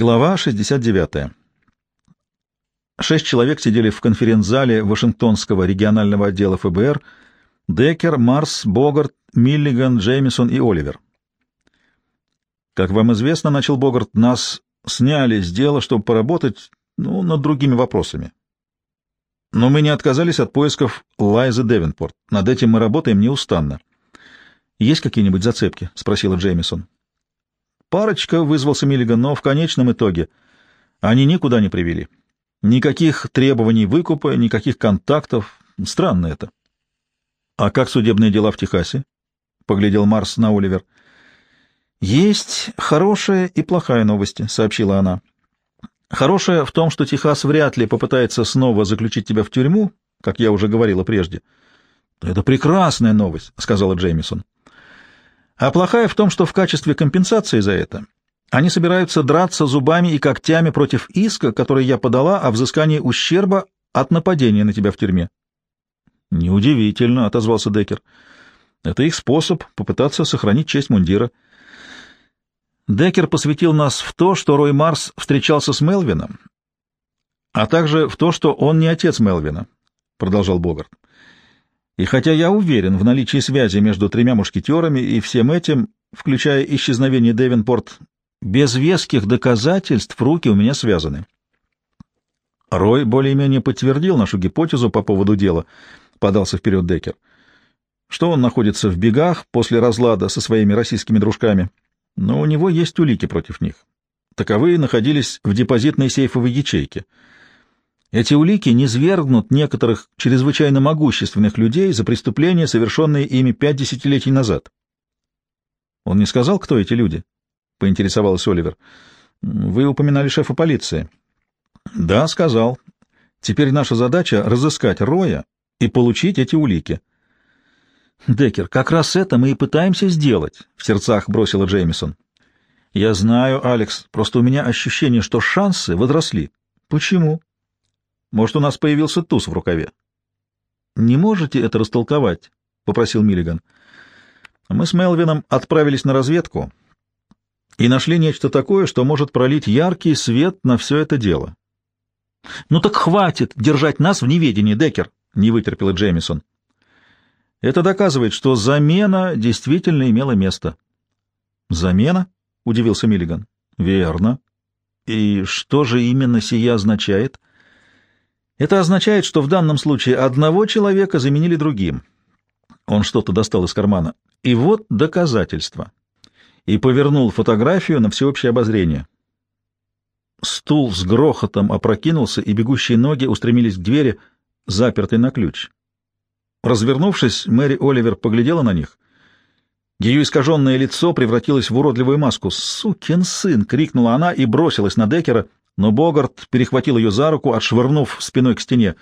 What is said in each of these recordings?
Глава 69. Шесть человек сидели в конференц-зале Вашингтонского регионального отдела ФБР. Деккер, Марс, Богарт, Миллиган, Джеймисон и Оливер. Как вам известно, начал Богарт, нас сняли с дела, чтобы поработать ну, над другими вопросами. Но мы не отказались от поисков Лайзы Девенпорт. Над этим мы работаем неустанно. «Есть какие-нибудь зацепки?» — спросила Джеймисон. Парочка, вызвался Миллиган, но в конечном итоге они никуда не привели. Никаких требований выкупа, никаких контактов. Странно это. — А как судебные дела в Техасе? — поглядел Марс на Оливер. — Есть хорошая и плохая новость, — сообщила она. — Хорошая в том, что Техас вряд ли попытается снова заключить тебя в тюрьму, как я уже говорила прежде. — Это прекрасная новость, — сказала Джеймисон. А плохая в том, что в качестве компенсации за это они собираются драться зубами и когтями против иска, который я подала о взыскании ущерба от нападения на тебя в тюрьме. Неудивительно, отозвался Декер. Это их способ попытаться сохранить честь мундира. Декер посвятил нас в то, что Рой Марс встречался с Мелвином, а также в то, что он не отец Мелвина, продолжал Богарт. И хотя я уверен в наличии связи между тремя мушкетерами и всем этим, включая исчезновение Девенпорт, без веских доказательств руки у меня связаны. Рой более-менее подтвердил нашу гипотезу по поводу дела, подался вперед Декер. Что он находится в бегах после разлада со своими российскими дружками, но у него есть улики против них. Таковые находились в депозитной сейфовой ячейке — эти улики не свергнут некоторых чрезвычайно могущественных людей за преступления, совершенные ими пять десятилетий назад. Он не сказал, кто эти люди? — поинтересовался Оливер. — Вы упоминали шефа полиции. — Да, сказал. Теперь наша задача — разыскать Роя и получить эти улики. — Деккер, как раз это мы и пытаемся сделать, — в сердцах бросила Джеймисон. — Я знаю, Алекс, просто у меня ощущение, что шансы возросли. — Почему? Может, у нас появился туз в рукаве? — Не можете это растолковать? — попросил Миллиган. Мы с Мелвином отправились на разведку и нашли нечто такое, что может пролить яркий свет на все это дело. — Ну так хватит держать нас в неведении, Деккер! — не вытерпела Джеймисон. Это доказывает, что замена действительно имела место. — Замена? — удивился Миллиган. — Верно. И что же именно сия означает? — это означает, что в данном случае одного человека заменили другим. Он что-то достал из кармана. И вот доказательство. И повернул фотографию на всеобщее обозрение. Стул с грохотом опрокинулся, и бегущие ноги устремились к двери, запертой на ключ. Развернувшись, Мэри Оливер поглядела на них. Ее искаженное лицо превратилось в уродливую маску. «Сукин сын!» — крикнула она и бросилась на Деккера — но Богарт перехватил ее за руку, отшвырнув спиной к стене.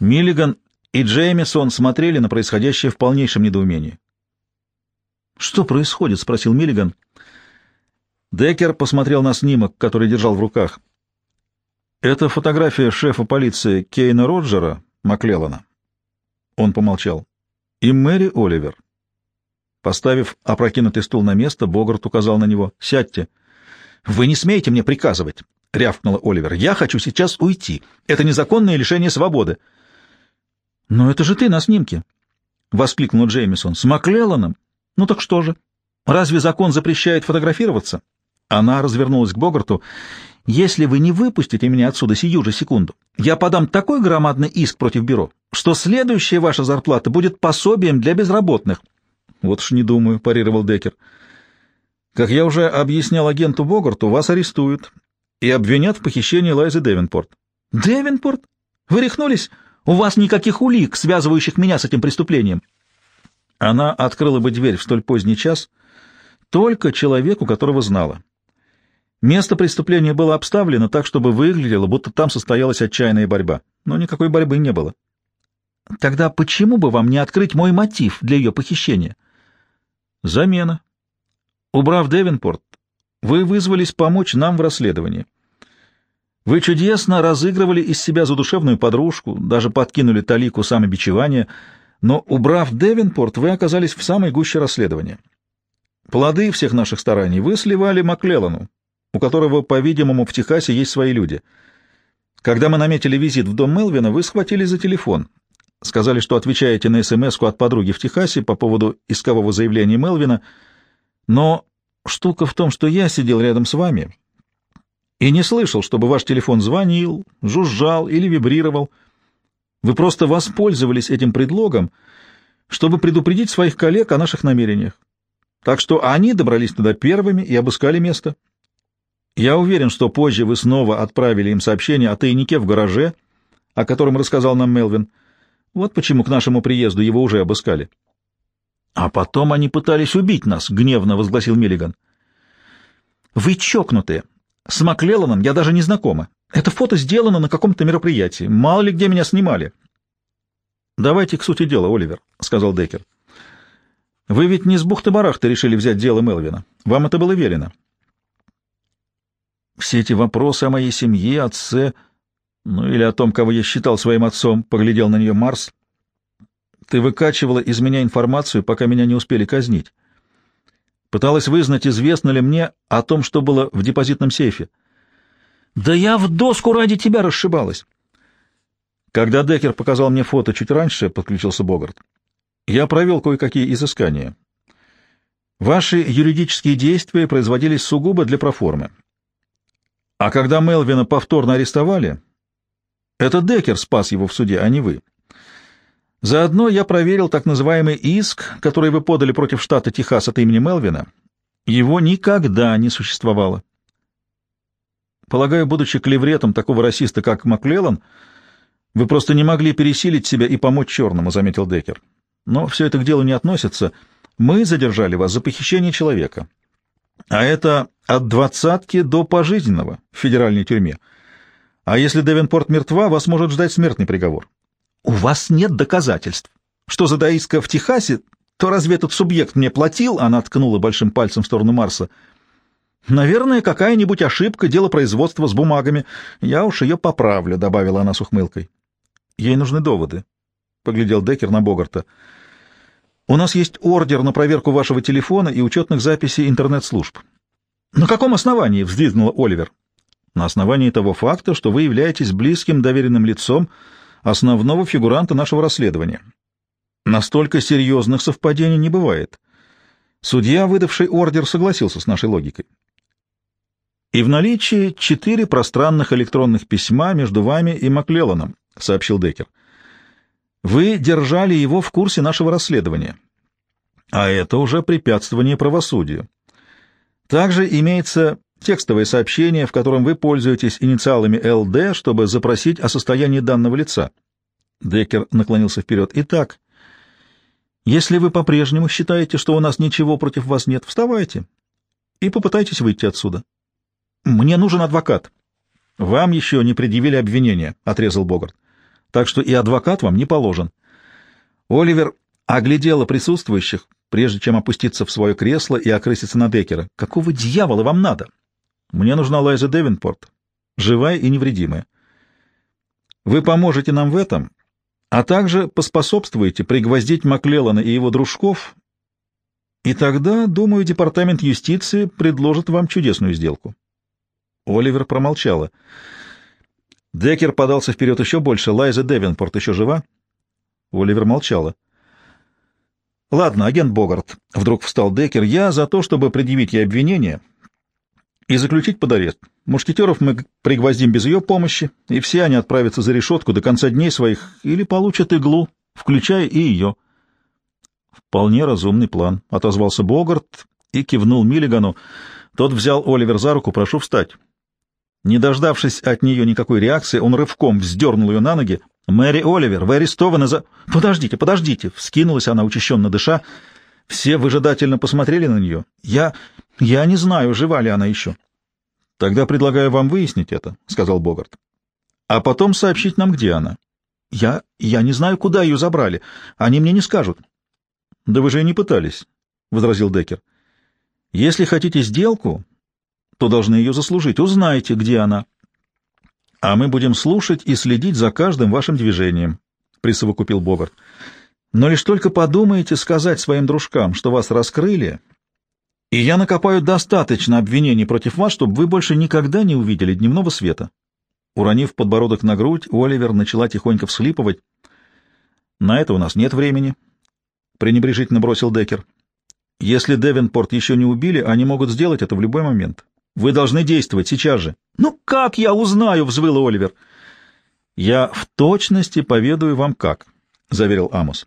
Миллиган и Джеймисон смотрели на происходящее в полнейшем недоумении. «Что происходит?» — спросил Миллиган. Деккер посмотрел на снимок, который держал в руках. «Это фотография шефа полиции Кейна Роджера Маклеллана». Он помолчал. «И Мэри Оливер». Поставив опрокинутый стул на место, Богарт указал на него. «Сядьте». «Вы не смеете мне приказывать!» — рявкнула Оливер. «Я хочу сейчас уйти. Это незаконное лишение свободы». «Но это же ты на снимке!» — воскликнул Джеймисон. «С Маклелланом? Ну так что же? Разве закон запрещает фотографироваться?» Она развернулась к Богарту. «Если вы не выпустите меня отсюда сию же секунду, я подам такой громадный иск против бюро, что следующая ваша зарплата будет пособием для безработных». «Вот уж не думаю», — парировал Деккер. «Как я уже объяснял агенту Богарту, вас арестуют и обвинят в похищении Лайзы Девинпорт. Девинпорт? Вы рехнулись? У вас никаких улик, связывающих меня с этим преступлением. Она открыла бы дверь в столь поздний час только человеку, которого знала. Место преступления было обставлено так, чтобы выглядело, будто там состоялась отчаянная борьба. Но никакой борьбы не было. Тогда почему бы вам не открыть мой мотив для ее похищения? Замена. Убрав Девинпорт, вы вызвались помочь нам в расследовании. Вы чудесно разыгрывали из себя задушевную подружку, даже подкинули талику самобичевания, но, убрав Девинпорт, вы оказались в самой гуще расследования. Плоды всех наших стараний вы сливали Маклеллану. у которого, по-видимому, в Техасе есть свои люди. Когда мы наметили визит в дом Мелвина, вы схватили за телефон. Сказали, что отвечаете на смс от подруги в Техасе по поводу искового заявления Мелвина, но штука в том, что я сидел рядом с вами и не слышал, чтобы ваш телефон звонил, жужжал или вибрировал. Вы просто воспользовались этим предлогом, чтобы предупредить своих коллег о наших намерениях. Так что они добрались туда первыми и обыскали место. Я уверен, что позже вы снова отправили им сообщение о тайнике в гараже, о котором рассказал нам Мелвин. Вот почему к нашему приезду его уже обыскали. — А потом они пытались убить нас, — гневно возгласил Миллиган. — Вы чокнутые. С Маклелланом я даже не знакома. Это фото сделано на каком-то мероприятии. Мало ли где меня снимали. — Давайте к сути дела, Оливер, — сказал Деккер. — Вы ведь не с бухты-барахты решили взять дело Мелвина. Вам это было велено. Все эти вопросы о моей семье, отце, ну или о том, кого я считал своим отцом, поглядел на нее Марс. Ты выкачивала из меня информацию, пока меня не успели казнить. Пыталась вызнать, известно ли мне о том, что было в депозитном сейфе. Да я в доску ради тебя расшибалась. Когда Деккер показал мне фото чуть раньше, подключился Богарт, я провел кое-какие изыскания. Ваши юридические действия производились сугубо для проформы. А когда Мелвина повторно арестовали, это Деккер спас его в суде, а не вы. Заодно я проверил так называемый иск, который вы подали против штата Техас от имени Мелвина. Его никогда не существовало. Полагаю, будучи клевретом такого расиста, как Маклеллан, вы просто не могли пересилить себя и помочь черному, — заметил Деккер. Но все это к делу не относится. Мы задержали вас за похищение человека. А это от двадцатки до пожизненного в федеральной тюрьме. А если Девенпорт мертва, вас может ждать смертный приговор. У вас нет доказательств. Что за доиска в Техасе, то разве этот субъект мне платил? Она ткнула большим пальцем в сторону Марса. Наверное, какая-нибудь ошибка, дело производства с бумагами. Я уж ее поправлю, — добавила она с ухмылкой. Ей нужны доводы, — поглядел Деккер на Богарта. У нас есть ордер на проверку вашего телефона и учетных записей интернет-служб. На каком основании? — вздвигнула Оливер. На основании того факта, что вы являетесь близким доверенным лицом основного фигуранта нашего расследования. Настолько серьезных совпадений не бывает. Судья, выдавший ордер, согласился с нашей логикой. И в наличии четыре пространных электронных письма между вами и Маклелланом, — сообщил Деккер. «Вы держали его в курсе нашего расследования, а это уже препятствование правосудию. Также имеется текстовое сообщение, в котором вы пользуетесь инициалами ЛД, чтобы запросить о состоянии данного лица». Деккер наклонился вперед. «Итак, если вы по-прежнему считаете, что у нас ничего против вас нет, вставайте и попытайтесь выйти отсюда. Мне нужен адвокат». «Вам еще не предъявили обвинения», — отрезал Богарт так что и адвокат вам не положен. Оливер оглядела присутствующих, прежде чем опуститься в свое кресло и окрыситься на Деккера. «Какого дьявола вам надо?» «Мне нужна Лайза Девинпорт, живая и невредимая. Вы поможете нам в этом, а также поспособствуете пригвоздить Маклеллана и его дружков, и тогда, думаю, Департамент юстиции предложит вам чудесную сделку». Оливер промолчала. Деккер подался вперед еще больше. Лайза Девинпорт еще жива? Оливер молчала. «Ладно, агент Богарт», — вдруг встал Деккер, — «я за то, чтобы предъявить ей обвинение и заключить под арест. Мушкетеров мы пригвоздим без ее помощи, и все они отправятся за решетку до конца дней своих или получат иглу, включая и ее». «Вполне разумный план», — отозвался Богарт и кивнул Миллигану. Тот взял Оливер за руку, прошу встать. Не дождавшись от нее никакой реакции, он рывком вздернул ее на ноги. «Мэри Оливер, вы арестованы за...» «Подождите, подождите!» — вскинулась она, учащенно дыша. Все выжидательно посмотрели на нее. «Я... я не знаю, жива ли она еще». «Тогда предлагаю вам выяснить это», — сказал Богарт. «А потом сообщить нам, где она». «Я... я не знаю, куда ее забрали. Они мне не скажут». «Да вы же и не пытались», — возразил Деккер. «Если хотите сделку, то должны ее заслужить. Узнайте, где она. А мы будем слушать и следить за каждым вашим движением, — присовокупил Богарт. Но лишь только подумаете сказать своим дружкам, что вас раскрыли, И я накопаю достаточно обвинений против вас, чтобы вы больше никогда не увидели дневного света. Уронив подбородок на грудь, Оливер начала тихонько всхлипывать. На это у нас нет времени, пренебрежительно бросил Деккер. Если Девенпорт еще не убили, они могут сделать это в любой момент. Вы должны действовать сейчас же. Ну как я узнаю, взвыл Оливер. Я в точности поведаю вам как, заверил Амос.